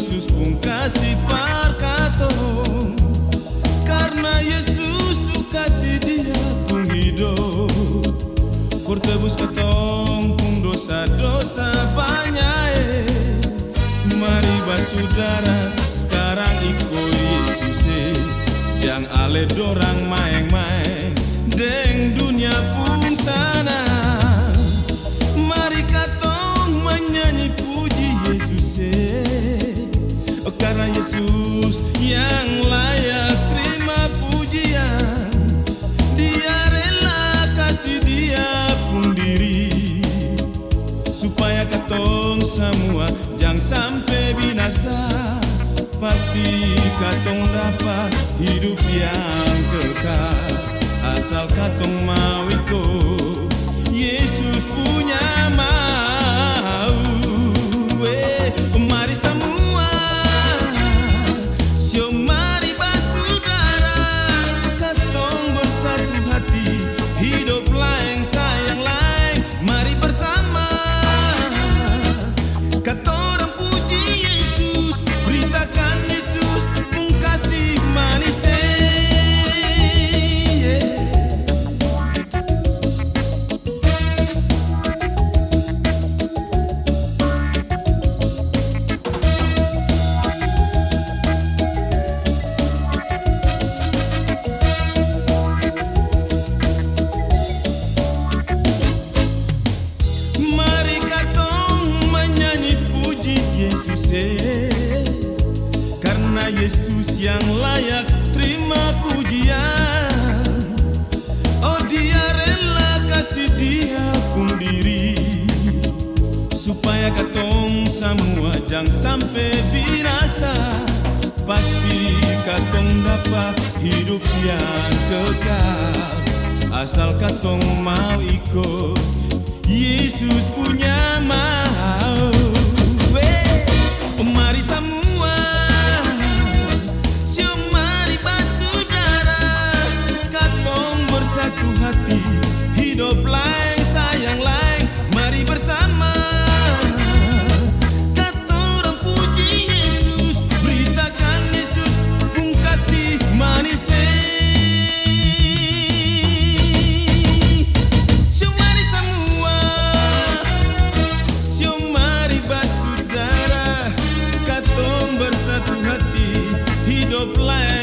Yesus pun kasih parkatong Karena Yesus suka si dia pun hidup Por tebus ketong pun dosa-dosa banyak. Mari basudara sekarang ikut Yesus. Jangan ale dorang maeng-maeng katong semua. Jangan sampai binasa Pasti katong dapat hidup yang kekal. Asal katong mau Karena Yesus yang layak terima pujian. Oh dia rela kasih dia pun diri Supaya katong semua jangan sampai binasa. Pasti katong dapat hidup yang kekal. Asal katong mau ikut Yesus punya mau hidup lain sayang lain mari bersama. Katurang puji Yesus beritakan Yesus pun kasih manis Syumari semua. Syumari basudara katong bersatu hati hidup lain.